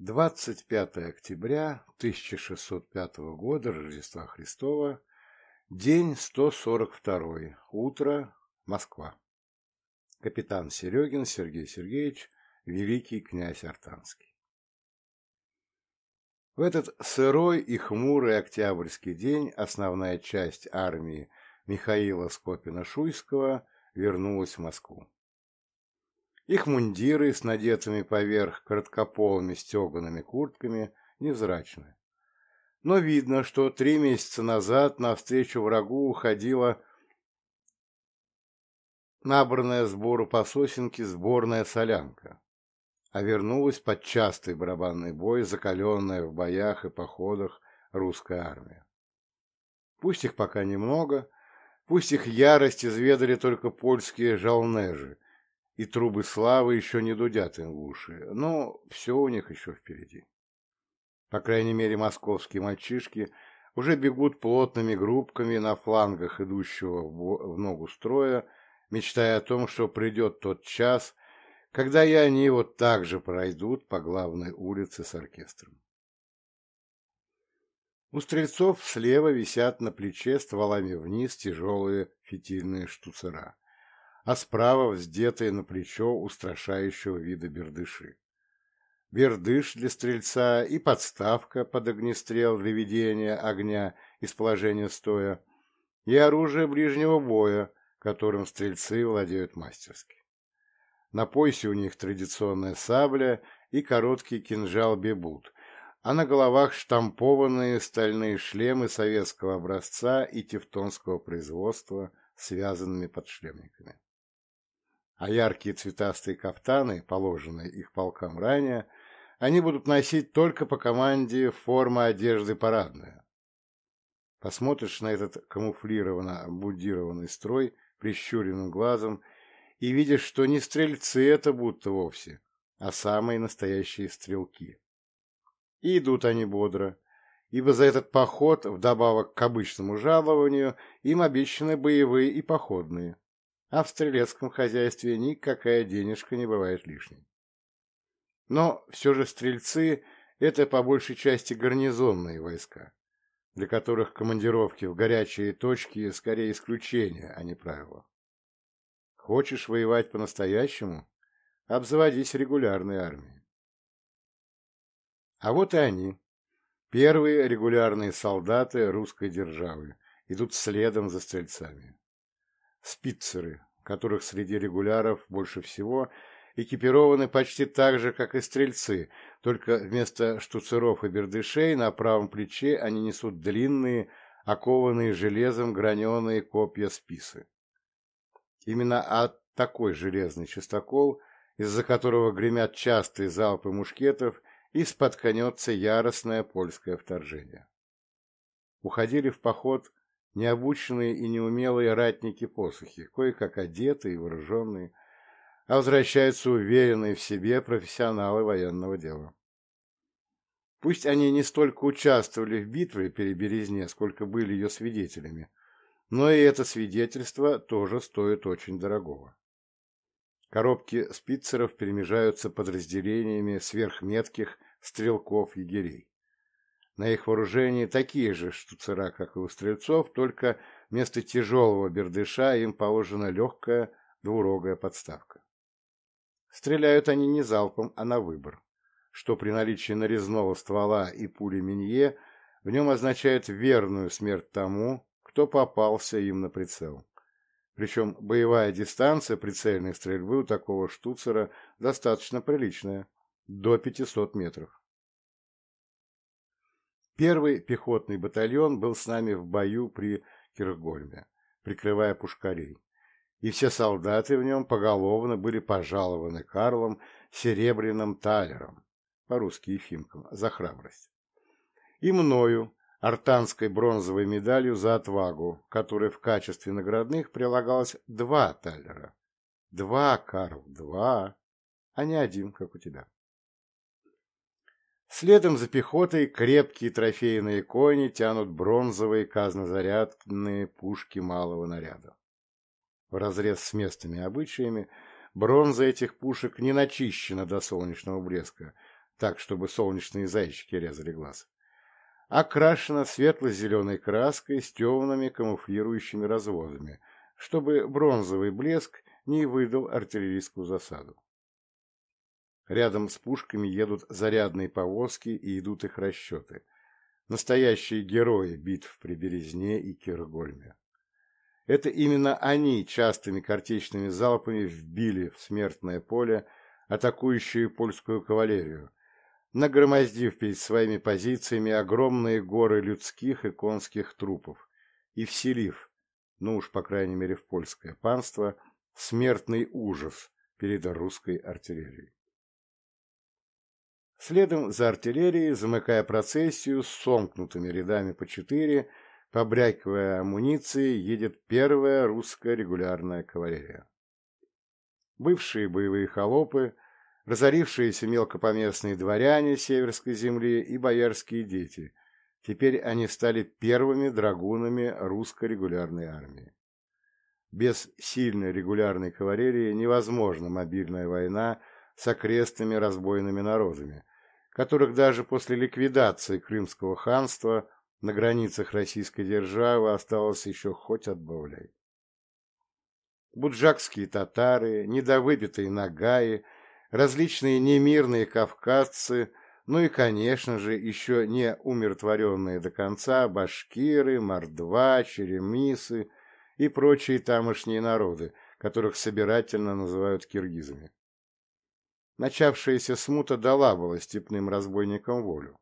25 октября 1605 года Рождества Христова, день 142, утро, Москва. Капитан Серегин Сергей Сергеевич, великий князь Артанский. В этот сырой и хмурый октябрьский день основная часть армии Михаила Скопина-Шуйского вернулась в Москву. Их мундиры с надетыми поверх короткополыми стегаными куртками невзрачны. Но видно, что три месяца назад навстречу врагу уходила набранная сбору по сосенке сборная солянка, а вернулась под частый барабанный бой, закаленная в боях и походах русская армия. Пусть их пока немного, пусть их ярость изведали только польские жалнежи, и трубы славы еще не дудят им в уши, но все у них еще впереди. По крайней мере, московские мальчишки уже бегут плотными группками на флангах идущего в ногу строя, мечтая о том, что придет тот час, когда и они вот так же пройдут по главной улице с оркестром. У стрельцов слева висят на плече стволами вниз тяжелые фитильные штуцера – а справа вздетые на плечо устрашающего вида бердыши. Бердыш для стрельца и подставка под огнестрел для ведения огня из положения стоя, и оружие ближнего боя, которым стрельцы владеют мастерски. На поясе у них традиционная сабля и короткий кинжал-бебут, а на головах штампованные стальные шлемы советского образца и тевтонского производства связанными подшлемниками а яркие цветастые кафтаны, положенные их полкам ранее, они будут носить только по команде форма одежды парадная. Посмотришь на этот камуфлированно обмундированный строй прищуренным глазом и видишь, что не стрельцы это будто вовсе, а самые настоящие стрелки. И идут они бодро, ибо за этот поход, вдобавок к обычному жалованию, им обещаны боевые и походные а в стрелецком хозяйстве никакая денежка не бывает лишней. Но все же стрельцы – это по большей части гарнизонные войска, для которых командировки в горячие точки скорее исключение, а не правило. Хочешь воевать по-настоящему – обзаводись регулярной армией. А вот и они, первые регулярные солдаты русской державы, идут следом за стрельцами спицеры, которых среди регуляров больше всего, экипированы почти так же, как и стрельцы, только вместо штуцеров и бердышей на правом плече они несут длинные, окованные железом граненые копья списы. Именно от такой железный частокол, из-за которого гремят частые залпы мушкетов, и споткнется яростное польское вторжение. Уходили в поход необученные и неумелые ратники-посохи, кое-как одетые и вооруженные, а возвращаются уверенные в себе профессионалы военного дела. Пусть они не столько участвовали в битве при Березне, сколько были ее свидетелями, но и это свидетельство тоже стоит очень дорогого. Коробки спицеров перемежаются подразделениями сверхметких стрелков-егерей. На их вооружении такие же штуцера, как и у стрельцов, только вместо тяжелого бердыша им положена легкая двурогая подставка. Стреляют они не залпом, а на выбор, что при наличии нарезного ствола и пули Минье в нем означает верную смерть тому, кто попался им на прицел. Причем боевая дистанция прицельной стрельбы у такого штуцера достаточно приличная, до 500 метров. Первый пехотный батальон был с нами в бою при Киргольме, прикрывая пушкарей, и все солдаты в нем поголовно были пожалованы Карлом Серебряным Талером, по-русски Ефимком, за храбрость. И мною, артанской бронзовой медалью за отвагу, которой в качестве наградных прилагалось два талера. Два, Карл, два, а не один, как у тебя. Следом за пехотой крепкие трофейные кони тянут бронзовые казнозарядные пушки малого наряда. В разрез с местными обычаями бронза этих пушек не начищена до солнечного блеска, так, чтобы солнечные зайчики резали глаз, окрашена светло-зеленой краской с темными камуфлирующими разводами, чтобы бронзовый блеск не выдал артиллерийскую засаду. Рядом с пушками едут зарядные повозки и идут их расчеты. Настоящие герои битв при Березне и Киргольме. Это именно они частыми картечными залпами вбили в смертное поле атакующую польскую кавалерию, нагромоздив перед своими позициями огромные горы людских и конских трупов и вселив, ну уж по крайней мере в польское панство, смертный ужас перед русской артиллерией. Следом за артиллерией, замыкая процессию с сомкнутыми рядами по четыре, побрякивая амуницией, едет первая русская регулярная кавалерия. Бывшие боевые холопы, разорившиеся мелкопоместные дворяне северской земли и боярские дети, теперь они стали первыми драгунами русской регулярной армии. Без сильной регулярной кавалерии невозможна мобильная война с окрестными разбойными народами, которых даже после ликвидации Крымского ханства на границах российской державы осталось еще хоть отбавляй. Буджакские татары, недовыбитые нагаи, различные немирные кавказцы, ну и, конечно же, еще не умиротворенные до конца башкиры, мордва, черемисы и прочие тамошние народы, которых собирательно называют киргизами. Начавшаяся смута дала было степным разбойникам волю.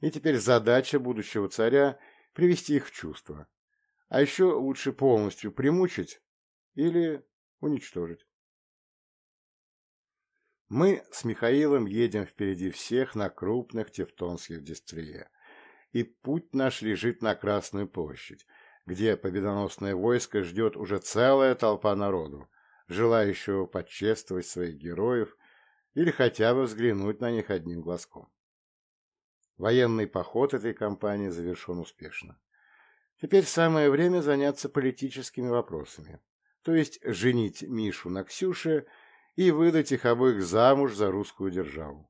И теперь задача будущего царя — привести их в чувство. А еще лучше полностью примучить или уничтожить. Мы с Михаилом едем впереди всех на крупных тевтонских дистрие, и путь наш лежит на Красную площадь, где победоносное войско ждет уже целая толпа народу, желающего почествовать своих героев или хотя бы взглянуть на них одним глазком. Военный поход этой кампании завершен успешно. Теперь самое время заняться политическими вопросами, то есть женить Мишу на Ксюше и выдать их обоих замуж за русскую державу.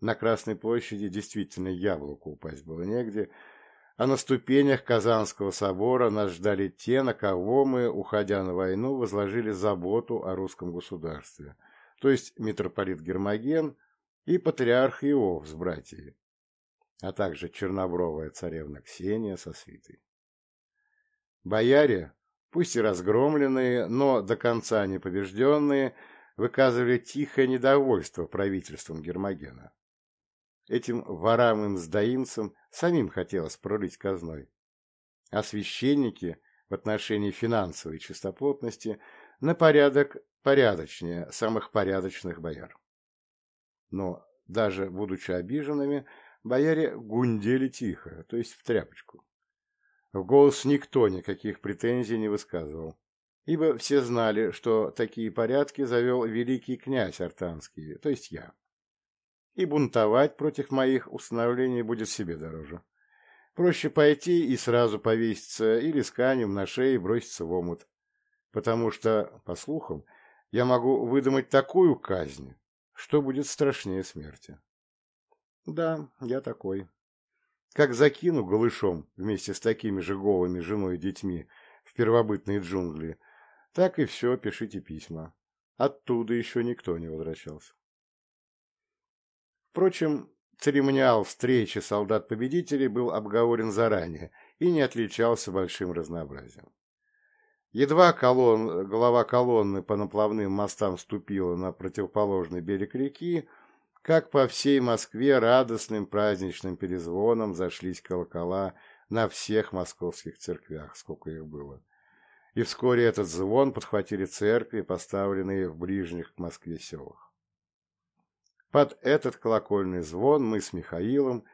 На Красной площади действительно яблоку упасть было негде, а на ступенях Казанского собора нас ждали те, на кого мы, уходя на войну, возложили заботу о русском государстве, то есть митрополит Гермоген и патриарх Иов с братьями, а также чернобровая царевна Ксения со свитой. Бояре, пусть и разгромленные, но до конца не побежденные, выказывали тихое недовольство правительством Гермогена. Этим ворам и мздоимцам самим хотелось пролить казной. А священники в отношении финансовой чистоплотности на порядок порядочнее самых порядочных бояр. Но даже будучи обиженными, бояре гундели тихо, то есть в тряпочку. В голос никто никаких претензий не высказывал, ибо все знали, что такие порядки завел великий князь Артанский, то есть я. И бунтовать против моих установлений будет себе дороже. Проще пойти и сразу повеситься или с канем на шее броситься в омут, потому что, по слухам, я могу выдумать такую казнь, что будет страшнее смерти. Да, я такой. Как закину голышом вместе с такими же голыми женой и детьми в первобытные джунгли, так и все, пишите письма. Оттуда еще никто не возвращался. Впрочем, церемониал встречи солдат-победителей был обговорен заранее и не отличался большим разнообразием. Едва колонн, голова колонны по наплавным мостам ступила на противоположный берег реки, как по всей Москве радостным праздничным перезвоном зашлись колокола на всех московских церквях, сколько их было. И вскоре этот звон подхватили церкви, поставленные в ближних к Москве селах. Под этот колокольный звон мы с Михаилом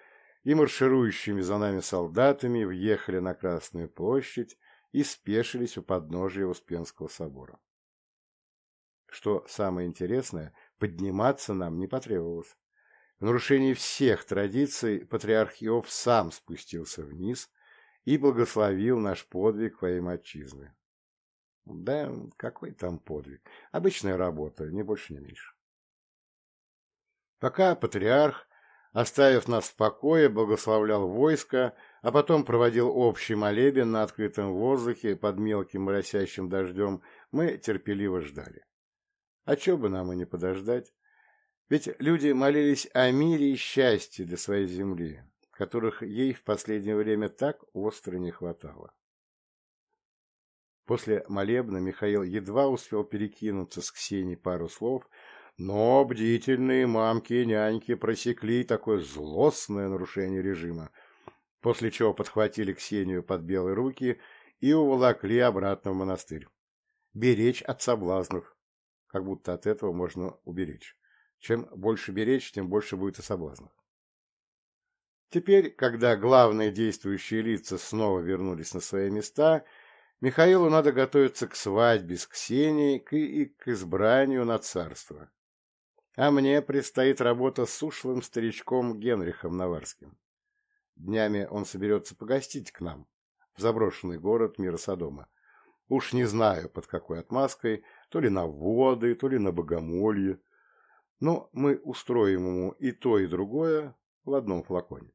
и марширующими за нами солдатами въехали на Красную площадь и спешились у подножия Успенского собора. Что самое интересное, подниматься нам не потребовалось. В нарушении всех традиций патриарх Иов сам спустился вниз и благословил наш подвиг во имя отчизны. Да, какой там подвиг? Обычная работа, не больше, не меньше. Пока патриарх, оставив нас в покое, благословлял войско, а потом проводил общий молебен на открытом воздухе под мелким моросящим дождем, мы терпеливо ждали. А чего бы нам и не подождать? Ведь люди молились о мире и счастье для своей земли, которых ей в последнее время так остро не хватало. После молебна Михаил едва успел перекинуться с Ксенией пару слов, но бдительные мамки и няньки просекли такое злостное нарушение режима, после чего подхватили Ксению под белые руки и уволокли обратно в монастырь. Беречь от соблазнов, как будто от этого можно уберечь. Чем больше беречь, тем больше будет и соблазнов. Теперь, когда главные действующие лица снова вернулись на свои места, Михаилу надо готовиться к свадьбе с Ксенией и к избранию на царство. А мне предстоит работа с ушлым старичком Генрихом Наварским. Днями он соберется погостить к нам, в заброшенный город мира Содома. Уж не знаю, под какой отмазкой, то ли на воды, то ли на богомолье. Но мы устроим ему и то, и другое в одном флаконе.